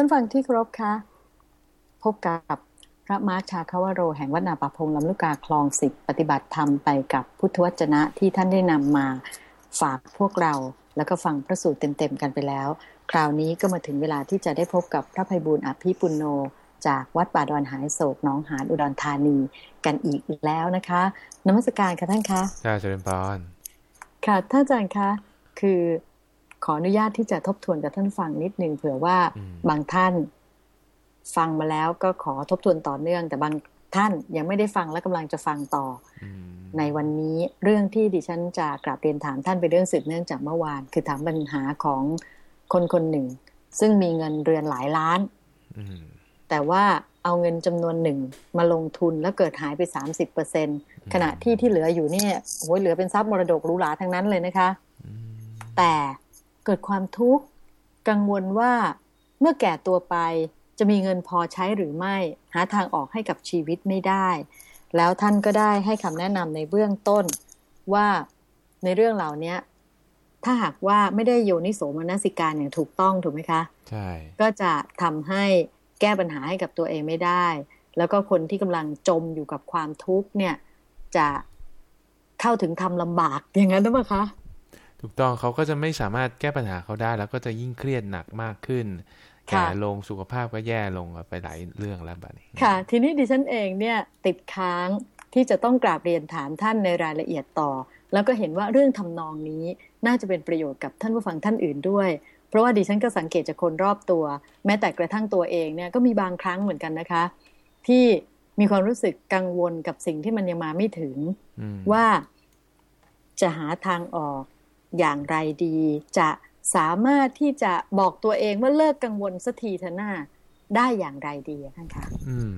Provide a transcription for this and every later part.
ท่านฟังที่เคารพคะพบกับพระมาชาคาวโร แห่งวัดนาปะพงลำลูกกาคลองสิบปฏิบัติธรรมไปกับพุทธวจนะที่ท่านได้นำมาฝากพวกเรา แล้วก็ฟังพระสูตรเต็มๆกันไปแล้ว คราวนี้ก็มาถึงเวลาที่จะได้พบกับพระภัยบูลอภิปุโน จากวัดป่าดอนหายโศกน้องหานอุดรธานีกันอีกแล้วนะคะนมัสการค่ะท่านคะค่ะเจริญพรค่ะท่านอาจารย์คะคือ ขออนุญาตที่จะทบทวนกับท่านฟังนิดนึงเผื่อว่าบางท่านฟังมาแล้วก็ขอทบทวนต่อเนื่อง แต่บางท่านยังไม่ได้ฟังและกำลังจะฟังต่อ ในวันนี้เรื่องที่ดิฉันจะกราบเรียนถามท่านเป็นเรื่องสืบเนื่องจากเมื่อวาน คือถามปัญหาของคนคนหนึ่ง ซึ่งมีเงินเรือนหลายล้านแต่ว่าเอาเงินจำนวนหนึ่งมาลงทุนแล้วเกิดหายไปสามสิบเปอร์เซ็นขณะที่ที่เหลืออยู่เนี่ยโอ้ยเหลือเป็นทรัพย์มรดกหรูหราทั้งนั้นเลยนะคะ แต่ เกิดความทุกข์ กังวลว่าเมื่อแก่ตัวไปจะมีเงินพอใช้หรือไม่ หาทางออกให้กับชีวิตไม่ได้ แล้วท่านก็ได้ให้คำแนะนำในเบื้องต้นว่าในเรื่องเหล่านี้ถ้าหากว่าไม่ได้โยนิโสมนสิการอย่างถูกต้องถูกไหมคะ ใช่ ก็จะทำให้แก้ปัญหาให้กับตัวเองไม่ได้ แล้วก็คนที่กำลังจมอยู่กับความทุกข์เนี่ย จะเข้าถึงทำลำบากอย่างนั้นหรือเปล่าคะ ถูกต้องเขาก็จะไม่สามารถแก้ปัญหาเขาได้ แล้วก็จะยิ่งเครียดหนักมากขึ้นแก่ลงสุขภาพก็แย่ลงไปหลายเรื่องแล้วบัดนี้ ค่ะ ทีนี้ดิฉันเองเนี่ยติดค้างที่จะต้องกราบเรียนถามท่านในรายละเอียดต่อ แล้วก็เห็นว่าเรื่องทำนองนี้น่าจะเป็นประโยชน์กับท่านผู้ฟังท่านอื่นด้วย เพราะว่าดิฉันก็สังเกตจากคนรอบตัว แม้แต่กระทั่งตัวเองเนี่ยก็มีบางครั้งเหมือนกันนะคะ ที่มีความรู้สึกกังวลกับสิ่งที่มันยังมาไม่ถึงว่าจะหาทางออก อย่างไรดี จะสามารถที่จะบอกตัวเองว่าเลิกกังวลสักทีเถอะหน้าได้อย่างไรดีท่านคะอืม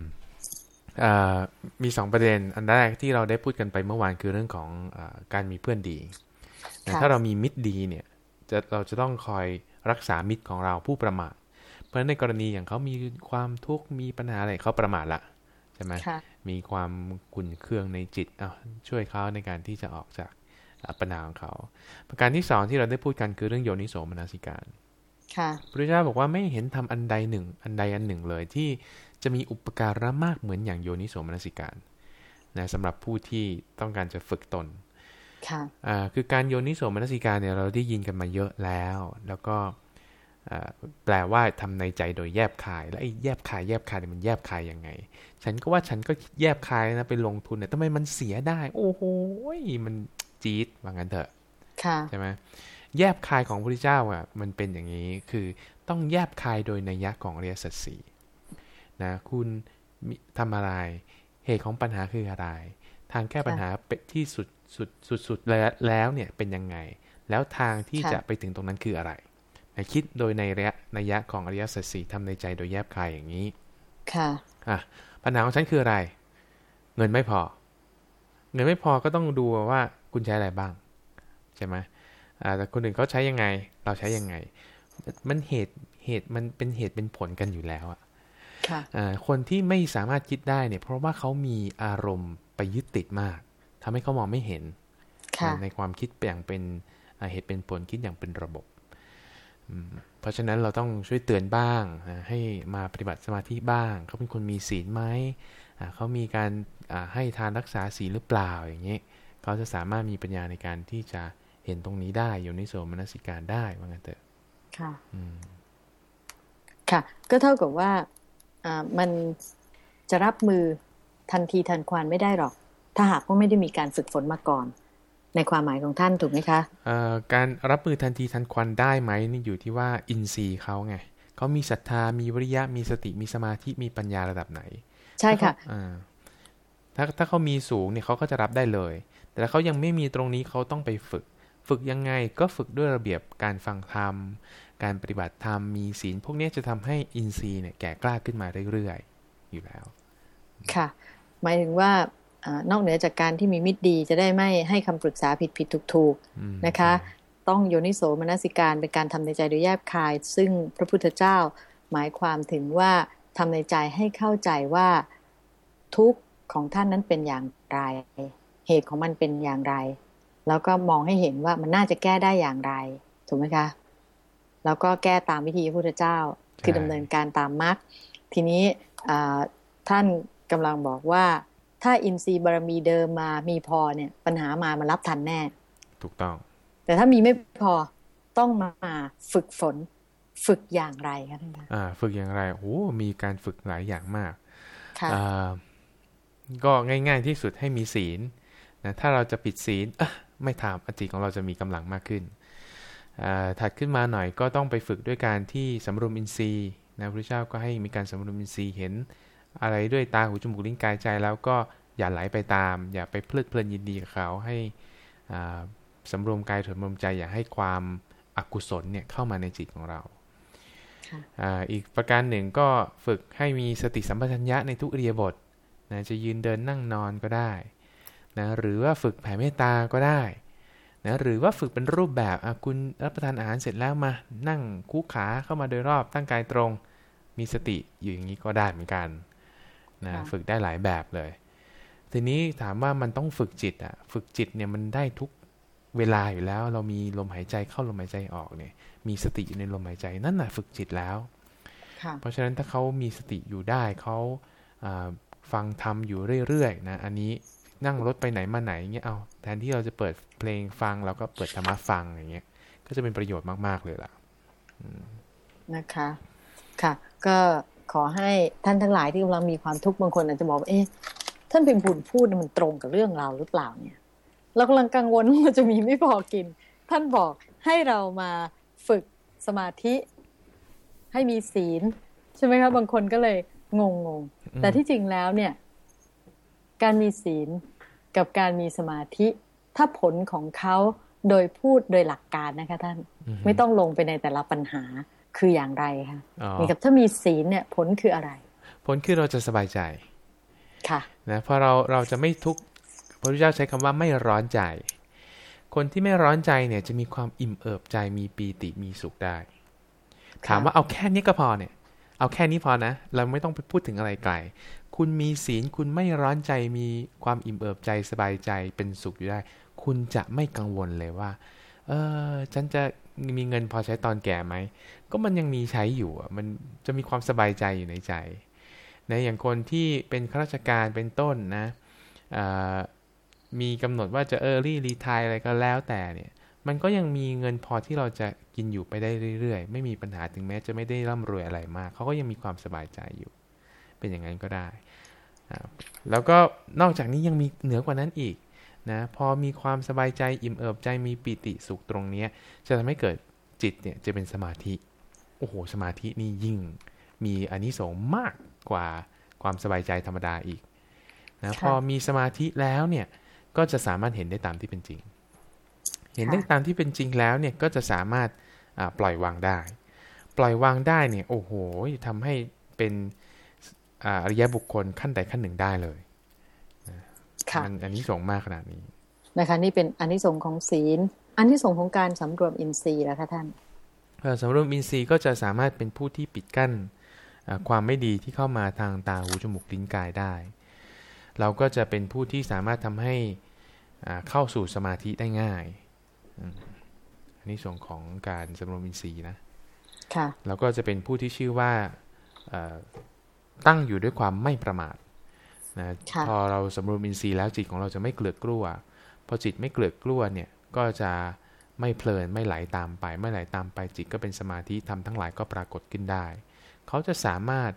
มีสองประเด็นอันแรกที่เราได้พูดกันไปเมื่อวานคือเรื่องของอการมีเพื่อนดี ถ้าเรามีมิตรดีเนี่ยจะเราจะต้องคอยรักษามิตรของเราผู้ประมาทเพราะในกรณีอย่างเขามีความทุกข์มีปัญหาอะไรเขาประมาทละใช่ไหมมีความกุ่นเคืองในจิตเอาช่วยเขาในการที่จะออกจาก ปัญหาของเขา ประการที่สองที่เราได้พูดกันคือเรื่องโยนิโสมนสิการค่ะพระเจ้าบอกว่าไม่เห็นทำอันใดหนึ่ง อันใดอันหนึ่งเลยที่จะมีอุปการะมากเหมือนอย่างโยนิโสมนสิการนะสำหรับผู้ที่ต้องการจะฝึกตนค่ะอ่าคือการโยนิโสมนสิการเนี่ยเราได้ยินกันมาเยอะแล้ว แล้วก็แปลว่าทำในใจโดยแยบคาย แล้วไอ้แยบคายแยบคายเนี่ยมันแยบคายยังไง ฉันก็ว่าฉันก็แยบคายนะไปลงทุนเนี่ยทำไมมันเสียได้ โอ้โหมัน จี๊ดว่างั้นเถอะใช่ไหมแยบคายของพระพุทธเจ้าอะมันเป็นอย่างนี้คือต้องแยบคายโดยนัยยะของเรียสัตสีนะคุณทำอะไรเหตุของปัญหาคืออะไร ทางแก้ปัญหาที่สุดสุดสุดสุดแล้วเนี่ยเป็นยังไง แล้วทางที่จะไปถึงตรงนั้นคืออะไรนะคิดโดยในระยะนัยยะของอริยสัจสี่ทำในใจโดยแยบคายอย่างนี้ ค่ะอะปัญหาของฉันคืออะไร เงินไม่พอ เงินไม่พอก็ต้องดูว่า คุณใช้อะไรบ้าง ใช่ไหมแต่คนอื่นเขาใช้ยังไง เราใช้ยังไง มันเหตุเหตุมันเป็นเหตุเป็นผลกันอยู่แล้วอะคนที่ไม่สามารถคิดได้เนี่ย เพราะว่าเขามีอารมณ์ไปยึดติดมากทำให้เขามองไม่เห็นในความคิดอย่างเป็นเหตุเป็นผลคิดอย่างเป็นระบบ เพราะฉะนั้นเราต้องช่วยเตือนบ้างให้มาปฏิบัติสมาธิบ้าง เขาเป็นคนมีศีลไหมเขามีการให้ทานรักษาศีลหรือเปล่าอย่างนี้ เขาจะสามารถมีปัญญาในการที่จะเห็นตรงนี้ได้อยู่ในโสมนสิการได้ว่างั้นเถอะค่ะค่ะ ก็เท่ากับว่าอ่ามันจะรับมือทันทีทันควันไม่ได้หรอก ถ้าหากว่าไม่ได้มีการฝึกฝนมาก่อน ในความหมายของท่านถูกไหมคะการรับมือทันทีทันควันได้ไหมนี่อยู่ที่ว่าอินทรีย์เขาไงเขามีศรัทธามีวิริยะมีสติมีสมาธิมีปัญญาระดับไหน ใช่ค่ะถ้าถ้าเขามีสูงเนี่ยเขาก็จะรับได้เลย แต่เขายังไม่มีตรงนี้เขาต้องไปฝึก ฝึกยังไงก็ฝึกด้วยระเบียบการฟังธรรม การปฏิบัติธรรมมีศีล พวกนี้จะทำให้อินทรีย์เนี่ยแก่กล้าขึ้นมาเรื่อยๆ อยู่แล้ว ค่ะ หมายถึงว่านอกเหนือจากการที่มีมิตรดีจะได้ไม่ให้คำปรึกษาผิดผิดถูกถูกนะคะ ต้องโยนิโสมนสิการเป็นการทำในใจโดยแยบคาย ซึ่งพระพุทธเจ้าหมายความถึงว่าทำในใจให้เข้าใจว่าทุกข์ของท่านนั้นเป็นอย่างไร เหตุของมันเป็นอย่างไร แล้วก็มองให้เห็นว่ามันน่าจะแก้ได้อย่างไร ถูกไหมคะ แล้วก็แก้ตามวิธีพระพุทธเจ้า คือดำเนินการตามมรรคทีนี้ท่านกำลังบอกว่า ถ้าอินทรีย์บารมีเดิมมามีพอเนี่ย ปัญหามามารับทันแน่ ถูกต้อง แต่ถ้ามีไม่พอต้องมาฝึกฝนฝึกอย่างไรคะท่านคะอ่า ฝึกอย่างไรโอ้มีการฝึกหลายอย่างมากค่ะก็ง่าย ๆที่สุดให้มีศีล นะถ้าเราจะปิดศีลไม่ทำอจิตของเราจะมีกำลังมากขึ้นถัดขึ้นมาหน่อยก็ต้องไปฝึกด้วยการที่สำรวมอินทรีย์นะพระเจ้าก็ให้มีการสำรวมอินทรีย์เห็น อะไรด้วยตาหูจมูกลิ้นกายใจแล้วก็อย่าไหลไปตาม อย่าไปเพลิดเพลินยินดีกับเขาให้สำรวมกายถนรวมใจอย่าให้ความอกุศลเนี่ยเข้ามาในจิตของเราอีกประการหนึ่งก็ฝึกให้มีสติสัมปชัญญะในทุกเรียบทนะจะยืนเดินนั่งนอนก็ได้ นะหรือว่าฝึกแผ่เมตตาก็ได้นะหรือว่าฝึกเป็นรูปแบบคุณรับประทานอาหารเสร็จแล้วมา นั่งคู่ขาเข้ามาโดยรอบตั้งกายตรง มีสติอยู่อย่างนี้ก็ได้เหมือนกันนะฝึกได้หลายแบบเลย ทีนี้ถามว่ามันต้องฝึกจิตอะฝึกจิตเนี่ยมันได้ทุกเวลาอยู่แล้ว เรามีลมหายใจเข้าลมหายใจออกเนี่ยมีสติอยู่ในลมหายใจนั่นแหะฝึกจิตแล้วเพราะฉะนั้นถ้าเขามีสติอยู่ได้เขาฟังทำอยู่เรื่อยๆนะอันนี้ นั่งรถไปไหนมาไหนเงี้ยเอาแทนที่เราจะเปิดเพลงฟังเราก็เปิดธรรมะฟังอย่างเงี้ย ก็จะเป็นประโยชน์มาก ๆเลยล่ะนะคะ ค่ะ ก็ขอให้ท่านทั้งหลายที่กำลังมีความทุกข์บางคนอาจจะบอกว่าเอ๊ะท่านเป็นบุญพูดมันตรงกับเรื่องเราหรือเปล่าเนี่ย เรากำลังกังวลว่าจะมีไม่พอกิน ท่านบอกให้เรามาฝึกสมาธิ ให้มีศีล ใช่ไหมคะบางคนก็เลยงงงแต่ที่จริงแล้วเนี่ย การมีศีลกับการมีสมาธิ ถ้าผลของเขาโดยพูดโดยหลักการนะคะท่านไม่ต้องลงไปในแต่ละปัญหาคืออย่างไรคะนี่กับถ้ามีศีลเนี่ยผลคืออะไร ผลคือเราจะสบายใจค่ะนะเพราะเราเราจะไม่ทุกข์พระพุทธเจ้าใช้คำว่าไม่ร้อนใจ คนที่ไม่ร้อนใจเนี่ยจะมีความอิ่มเอิบใจมีปีติมีสุขได้ ถามว่าเอาแค่นี้ก็พอเนี่ย เอาแค่นี้พอนะ เราไม่ต้องไปพูดถึงอะไรไกล คุณมีศีลคุณไม่ร้อนใจมีความอิ่มเอิบใจสบายใจเป็นสุขอยู่ได้ คุณจะไม่กังวลเลยว่า เออฉันจะมีเงินพอใช้ตอนแก่ไหม ก็มันยังมีใช้อยู่มันจะมีความสบายใจอยู่ในใจนะอย่างคนที่เป็นข้าราชการเป็นต้นนะมีกำหนดว่าจะ Early Retire อะไรก็แล้วแต่เนี่ย มันก็ยังมีเงินพอที่เราจะกินอยู่ไปได้เรื่อยๆ ไม่มีปัญหาถึงแม้จะไม่ได้ร่ำรวยอะไรมาก เขาก็ยังมีความสบายใจอยู่ เป็นอย่างนั้นก็ได้ แล้วก็นอกจากนี้ยังมีเหนือกว่านั้นอีกนะพอมีความสบายใจอิ่มเอิบใจมีปิติสุขตรงนี้จะทำให้เกิดจิตเนี่ยจะเป็นสมาธิโอ้โหสมาธินี่ยิ่ง มีอนิสงส์มากกว่าความสบายใจธรรมดาอีกนะพอมีสมาธิแล้วเนี่ยก็จะสามารถเห็นได้ตามที่เป็นจริง เห็นได้ตามที่เป็นจริงแล้วเนี่ยก็จะสามารถปล่อยวางได้ ปล่อยวางได้เนี่ยโอ้โหทำให้เป็น อริยบุคคลขั้นใดขั้นหนึ่งได้เลยค่ะอันนี้ส่งมากขนาดนี้นะคะ นี่เป็นอันนี้ส่งของศีล อันนี้ส่งของการสำรวมอินทรีย์แล้วคะท่านสำรวมอินทรีย์ก็จะสามารถเป็นผู้ที่ปิดกั้นความไม่ดีที่เข้ามาทางตาหูจมูกลิ้นกายได้ เราก็จะเป็นผู้ที่สามารถทำให้เข้าสู่สมาธิได้ง่ายอันนี้ส่วนของการสำรวมอินทรีย์นะค่ะเราก็จะเป็นผู้ที่ชื่อว่า ตั้งอยู่ด้วยความไม่ประมาทนะพอเราสำรวมอินทรีย์แล้วจิตของเราจะไม่เกลือกกลัวพอจิตไม่เกลือกกลัวเนี่ยก็จะไม่เพลินไม่ไหลาตามไปไม่ไหลาตามไปจิตก็เป็นสมาธิทำทั้งหลายก็ปรากฏขึ้นได้ เขาจะสามารถ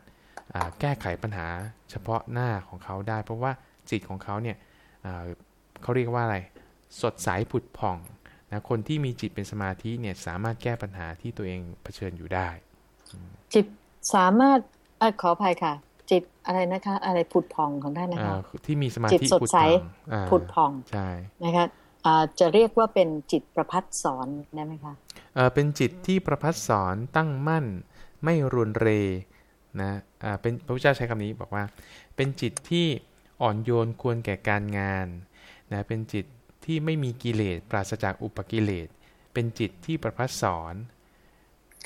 แก้ไขปัญหาเฉพาะหน้าของเขาได้ เพราะว่าจิตของเขาเนี่ยเขาเรียกว่าอะไรสดใสผุดผ่องนะคนที่มีจิตเป็นสมาธิเนี่ยสามารถแก้ปัญหาที่ตัวเองเผชิญอยู่ได้ จิตสามารถ อขออภัยค่ะ จิตอะไรนะคะ อะไรผุดผ่องของท่านนะคะที่มีสมาธิสดใสผุดผ่องใช่นะคะจะเรียกว่าเป็นจิตประพัดสอนได้ไหมคะเป็นจิตที่ประพัดสอนตั้งมั่น ไม่รุนเรนะอ่าเป็นพระพุทธเจ้าใช้คำนี้บอกว่า เป็นจิตที่อ่อนโยนควรแก่การงานนะเป็นจิตที่ไม่มีกิเลสปราศจากอุปกิเลสเป็นจิตที่ประพัสสอน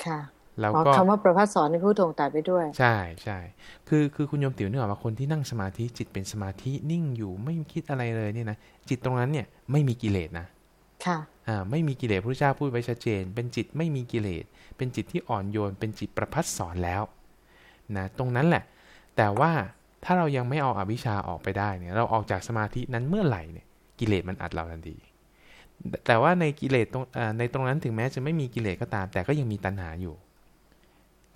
ค่ะ แล้วก็คำว่าประพัสสอนในผู้ทงตัดไปด้วย ใช่ใช่คือคือคุณโยมติ๋วนึกออกว่าคนที่นั่งสมาธิจิตเป็นสมาธินิ่งอยู่ไม่คิดอะไรเลยเนี่ยนะจิตตรงนั้นเนี่ยไม่มีกิเลสนะค่ะอ่าไม่มีกิเลสพระเจ้าพูดไว้ชัดเจน เป็นจิตไม่มีกิเลส เป็นจิตที่อ่อนโยน เป็นจิตประพัดสอนแล้วนะตรงนั้นแหละ แต่ว่าถ้าเรายังไม่เอาอาวิชชาออกไปได้เนี่ย เราออกจากสมาธินั้นเมื่อไหร่เนี่ยกิเลสมันอัดเราทันทีแต่ว่าในกิเลสตรงในตรงนั้นถึงแม้จะไม่มีกิเลสก็ตาม แต่ก็ยังมีตัณหาอยู่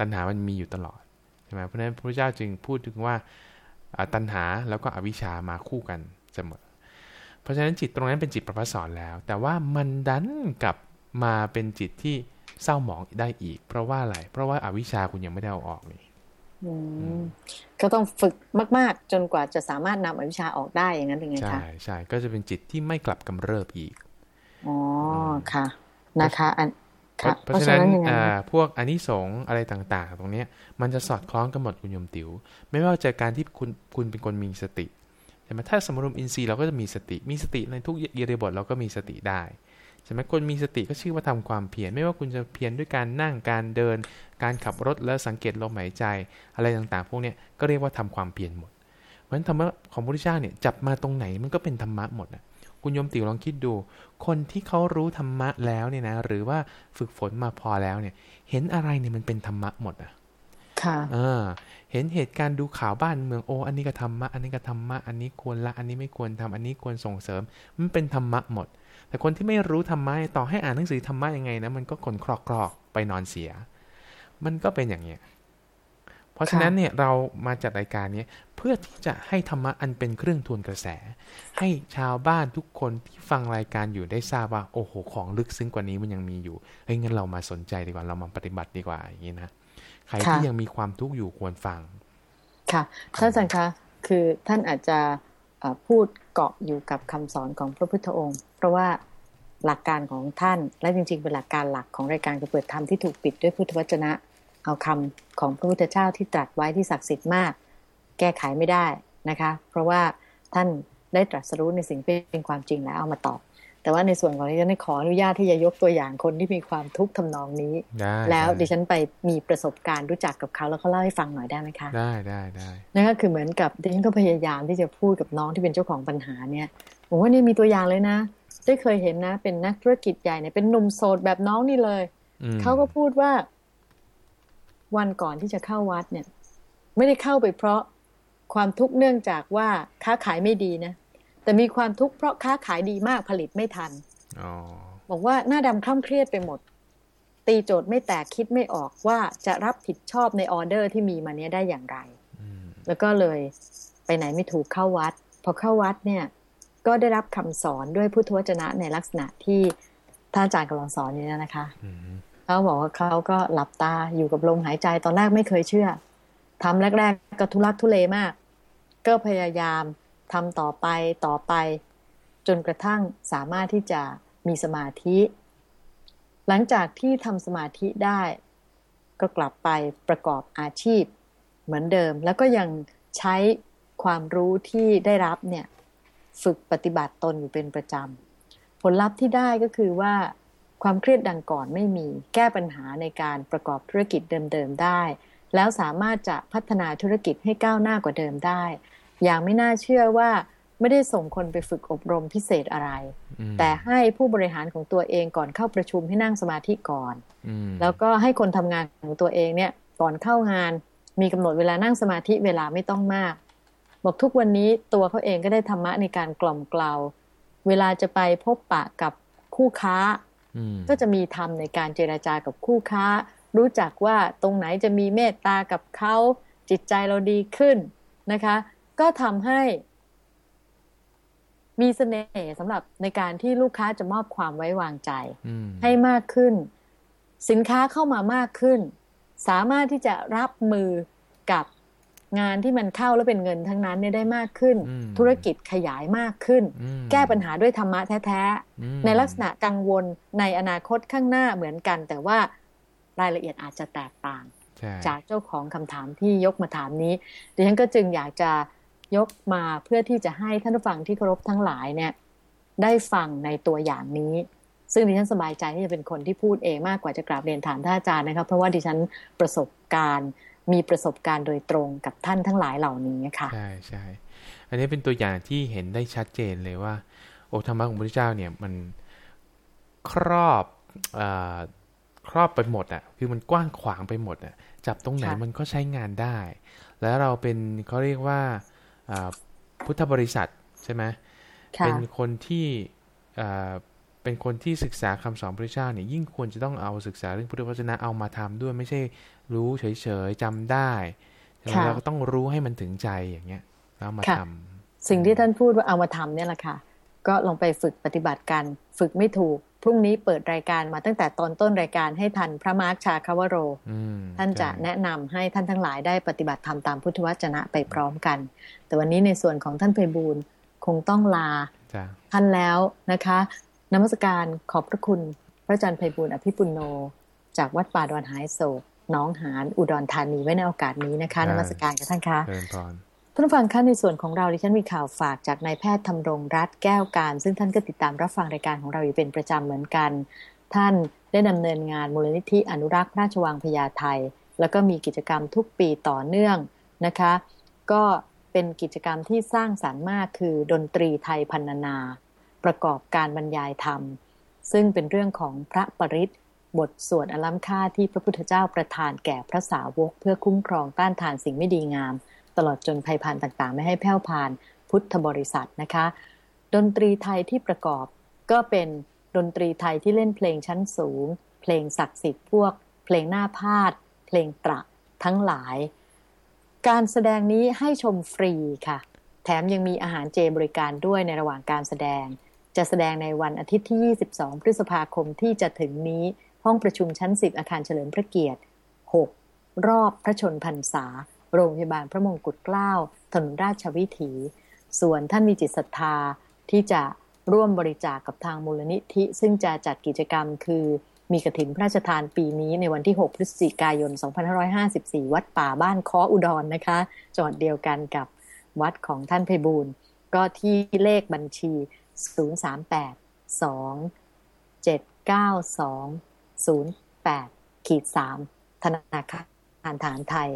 ตัณหามันมีอยู่ตลอดใช่ไหมเพราะฉะนั้นพระเจ้าจึงพูดถึงว่าตัณหาแล้วก็อวิชชามาคู่กันเสมอ เพราะฉะนั้นจิตตรงนั้นเป็นจิตประพัสสอนแล้ว แต่ว่ามันดันกลับมาเป็นจิตที่เศร้าหมองได้อีก เพราะว่าอะไร เพราะว่าอาวิชชาคุณยังไม่ได้เอาออกนี่ก็ต้องฝึกมาก ๆ จนกว่าจะสามารถนำอวิชชาออกได้อย่างนั้นเองไงคะ ใช่ใช่ก็จะเป็นจิตที่ไม่กลับกำเริบอีก อ๋อ ค่ะ นะคะ อัน เพราะฉะนั้นพวกอนนิสงส์อะไรต่าง ๆ ตรงนี้มันจะสอดคล้องกันหมดคุณยมติว๋ว ไม่ว่าจะการที่คุณคุณเป็นคนมีสติใช่ไหมถ้าสมรวมอินทรีย์เราก็จะมีสติ มีสติในทุกเยริบทเราก็มีสติได้ใช่ไหมคนมีสติก็ชื่อว่าทำความเพียรไม่ว่าคุณจะเพียรด้วยการนั่งการเดิน การขับรถแล้วสังเกตลมหายใจอะไรต่างๆ พวกนี้ก็เรียกว่าทำความเพียรหมดเพราะฉะนั้นธรรมะของพระพุทธเจ้าเนี่ยจับมาตรงไหนมันก็เป็นธรรมะหมดนะ คุณยมติวลองคิดดู คนที่เขารู้ธรรมะแล้วเนี่ยนะ หรือว่าฝึกฝนมาพอแล้วเนี่ย เห็นอะไรเนี่ยมันเป็นธรรมะหมดอะ ค่ะเออเห็นเหตุการณ์ดูข่าวบ้านเมืองโอ้อันนี้ก็ธรรมะ อันนี้ก็ธรรมะ อันนี้ควรละ อันนี้ไม่ควรทำอันนี้ควรส่งเสริม มันเป็นธรรมะหมด แต่คนที่ไม่รู้ธรรมะต่อให้อ่านหนังสือธรรมะยังไงนะ มันก็คนคลอกคลอกไปนอนเสีย มันก็เป็นอย่างเนี้ยเพ ราะฉะนั้นเนี่ยเรามาจัดรายการนี้เพื่อที่จะให้ธรรมะอันเป็นเครื่องทวนกระแส ให้ชาวบ้านทุกคนที่ฟังรายการอยู่ได้ทราบว่าโอ้โหของลึกซึ้งกว่านี้มันยังมีอยู่เฮ้ยงั้นเรามาสนใจดีกว่าเรามาปฏิบัติดีกว่าอย่างนี้นะใครที่ยังมีความทุกข์อยู่ควรฟัง ค่ะท่านอาจารย์คะคือท่านอาจจะพูดเกาะอยู่กับคำสอนของพระพุทธองค์ เพราะว่าหลักการของท่านและจริงๆเป็นหลักการหลักของรายการกระเปิดธรรมที่ถูกปิดด้วยพุทธวจนะ เอาคำของพระพุทธเจ้าที่ตรัสไว้ที่ศักดิ์สิทธิ์มาก แก้ไขไม่ได้นะคะ เพราะว่าท่านได้ตรัสรู้ในสิ่งเป็นความจริงแล้วเอามาตอบ แต่ว่าในส่วนของดิฉันขออนุญาตที่จะยกตัวอย่างคนที่มีความทุกข์ทำนองนี้ แล้วดิฉันไปมีประสบการณ์รู้จักกับเขาแล้วเขาเล่าให้ฟังหน่อยได้ไหมคะ ได้ได้ได้นั่นก็คือเหมือนกับดิฉันก็พยายามที่จะพูดกับน้องที่เป็นเจ้าของปัญหาเนี่ยผมว่านี่มีตัวอย่างเลยนะ ได้เคยเห็นนะ เป็นนักธุรกิจใหญ่เนี่ยเป็นหนุ่มโสดแบบน้องนี่เลยเขาก็พูดว่า วันก่อนที่จะเข้าวัดเนี่ย ไม่ได้เข้าไปเพราะความทุกข์เนื่องจากว่าค้าขายไม่ดีนะ แต่มีความทุกข์เพราะค้าขายดีมากผลิตไม่ทันอบอกว่าหน้าดำคล่ำเครียดไปหมด ตีโจทย์ไม่แตกคิดไม่ออกว่าจะรับผิดชอบในออเดอร์ที่มีมาเนี้ยได้อย่างไร แล้วก็เลยไปไหนไม่ถูกเข้าวัด พอเข้าวัดเนี่ย ก็ได้รับคำสอนด้วยพุทธวจนะในลักษณะที่ท่านอาจารย์กำลังสอนนี่นะคะ เขาบอกว่าเขาก็หลับตาอยู่กับลมหายใจตอนแรกไม่เคยเชื่อทำแรก ๆ ก็ทุลักทุเลมาก ก็พยายามทำต่อไปต่อไป จนกระทั่งสามารถที่จะมีสมาธิ หลังจากที่ทำสมาธิได้ ก็กลับไปประกอบอาชีพ เหมือนเดิม แล้วก็ยังใช้ความรู้ที่ได้รับเนี่ย ฝึกปฏิบัติตนอยู่เป็นประจำผลลัพธ์ที่ได้ก็คือว่า ความเครียดดังก่อนไม่มีแก้ปัญหาในการประกอบธุรกิจเดิมๆได้ แล้วสามารถจะพัฒนาธุรกิจให้ก้าวหน้ากว่าเดิมได้ อย่างไม่น่าเชื่อว่าไม่ได้ส่งคนไปฝึกอบรมพิเศษอะไร แต่ให้ผู้บริหารของตัวเองก่อนเข้าประชุมให้นั่งสมาธิก่อน แล้วก็ให้คนทำงานของตัวเองเนี่ยก่อนเข้างานมีกำหนดเวลานั่งสมาธิเวลาไม่ต้องมาก บอกทุกวันนี้ตัวเขาเองก็ได้ธรรมะในการกล่อมเกลาเวลาจะไปพบปะกับคู่ค้า ก็จะมีธรรมในการเจราจากับคู่ค้า รู้จักว่าตรงไหนจะมีเมตตากับเขาจิตใจเราดีขึ้นนะคะ ก็ทำให้มีเสน่ห์สำหรับในการที่ลูกค้าจะมอบความไว้วางใจ ให้มากขึ้น สินค้าเข้ามามากขึ้น สามารถที่จะรับมือกับ งานที่มันเข้าแล้วเป็นเงินทั้งนั้นเนี่ยได้มากขึ้น ธุรกิจขยายมากขึ้น แก้ปัญหาด้วยธรรมะแท้ๆ ในลักษณะกังวลในอนาคตข้างหน้าเหมือนกัน แต่ว่ารายละเอียดอาจจะแตกต่าง จากเจ้าของคำถามที่ยกมาถามนี้ดิฉันก็จึงอยากจะยกมาเพื่อที่จะให้ท่านผู้ฟังที่เคารพทั้งหลายเนี่ยได้ฟังในตัวอย่างนี้ ซึ่งดิฉันสบายใจที่จะเป็นคนที่พูดเองมากกว่าจะกราบเรียนถามท่านอาจารย์นะครับเพราะว่าดิฉันประสบการณ์ มีประสบการณ์โดยตรงกับท่านทั้งหลายเหล่านี้ค่ะใช่ใช่อันนี้เป็นตัวอย่างที่เห็นได้ชัดเจนเลยว่า โอธรรมะของพระพุทธเจ้าเนี่ยมันครอบอครอบไปหมดอะคือมันกว้างขวางไปหมดอะจับตรงไหนมันก็ใช้งานได้ แล้วเราเป็นเขาเรียกว่าพุทธบริษัทใช่ไหมเป็นคนที่ เป็นคนที่ศึกษาคำสอนพระเจ้าเนี่ยยิ่งควรจะต้องเอาศึกษาเรื่องพุทธวจนะเอามาทำด้วยไม่ใช่รู้เฉยๆจำได้เราก็ต้องรู้ให้มันถึงใจอย่างเงี้ยแล้วมาทำสิ่งที่ท่านพูดว่าเอามาทำเนี่ยแหละค่ะ ก็ลองไปฝึกปฏิบัติกัน ฝึกไม่ถูก พรุ่งนี้เปิดรายการมาตั้งแต่ตอนต้นรายการให้ทันพระมาร์คชาคาวโร ท่านจะแนะนำให้ท่านทั้งหลายได้ปฏิบัติธรรมตามพุทธวจนะไปพร้อมกัน แต่วันนี้ในส่วนของท่านเพบูลคงต้องลาท่านแล้วนะคะ นมัสการขอบพระคุณ พระอาจารย์ไพบุญอภิปุโน จากวัดป่าดอนหายโศกน้องหานอุดรธานีไว้ในโอกาสนี้นะคะนมัสการกับท่านคะท่านฟังคะในส่วนของเราดิฉันมีข่าวฝากจากนายแพทย์ธำรงรัฐแก้วการ ซึ่งท่านก็ติดตามรับฟังรายการของเราอยู่เป็นประจำเหมือนกัน ท่านได้ดำเนินงานมูลนิธิอนุรักษ์ราชวังพญาไทแล้วก็มีกิจกรรมทุกปีต่อเนื่องนะคะ ก็เป็นกิจกรรมที่สร้างสารรค์มากคือดนตรีไทยพันนา ประกอบการบรรยายธรรม ซึ่งเป็นเรื่องของพระปริศบทสวดอลัมค่าที่พระพุทธเจ้าประทานแก่พระสาวก เพื่อคุ้มครองต้านทานสิ่งไม่ดีงาม ตลอดจนภัยพันต่างๆ ไม่ให้แผ่วพาน พุทธบริษัทนะคะ ดนตรีไทยที่ประกอบก็เป็นดนตรีไทยที่เล่นเพลงชั้นสูง เพลงศักดิ์สิทธิ์พวก เพลงหน้าพาด เพลงตระทั้งหลาย การแสดงนี้ให้ชมฟรีค่ะ แถมยังมีอาหารเจบริการด้วยในระหว่างการแสดง จะแสดงในวันอาทิตย์ที่ 22 พฤษภาคมที่จะถึงนี้ห้องประชุมชั้น 10 อาคารเฉลิมพระเกียรติ 6 รอบพระชนพรรษา โรงพยาบาลพระมงกุฎเกล้า ถนนราชวิถี ส่วนท่านมีจิตศรัทธาที่จะร่วมบริจาคกกับทางมูลนิธิ ซึ่งจะจัดกิจกรรมคือมีกระถินพระราชทานปีนี้ในวันที่ 6 พฤศจิกายน 2554 วัดป่าบ้านคออุดรนนะคะจอดเดียวกันกับวัดของท่านเพบูลก็ที่เลขบัญชี ศูนย์สามแปดสองเจ็ดเก้าสองศูนย์แปดขีดสามธนาคารฐานไทย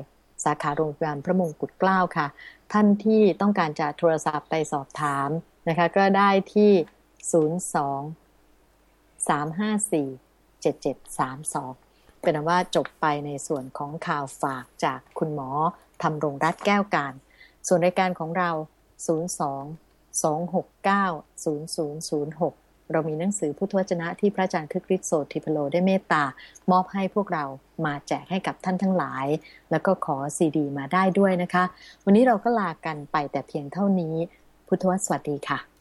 สาขาโรงพยาบาลพระมงกุฎเกล้าค่ะ ท่านที่ต้องการจะโทรศัพท์ไปสอบถามนะคะ ก็ได้ที่ศูนย์สองสามห้าสี่เจ็ดเจ็ดสามสองเป็นว่าจบไปในส่วนของข่าวฝากจากคุณหมอทำรงรัฐแก้วการ ส่วนรายการของเรา 02 2690006 เรามีหนังสือพุทธวจนะที่พระอาจารย์คึกฤทธิ์โสติพโลได้เมตตามอบให้พวกเรามาแจกให้กับท่านทั้งหลาย แล้วก็ขอซีดีมาได้ด้วยนะคะ วันนี้เราก็ลากันไปแต่เพียงเท่านี้ พุทธวสวัสดีค่ะ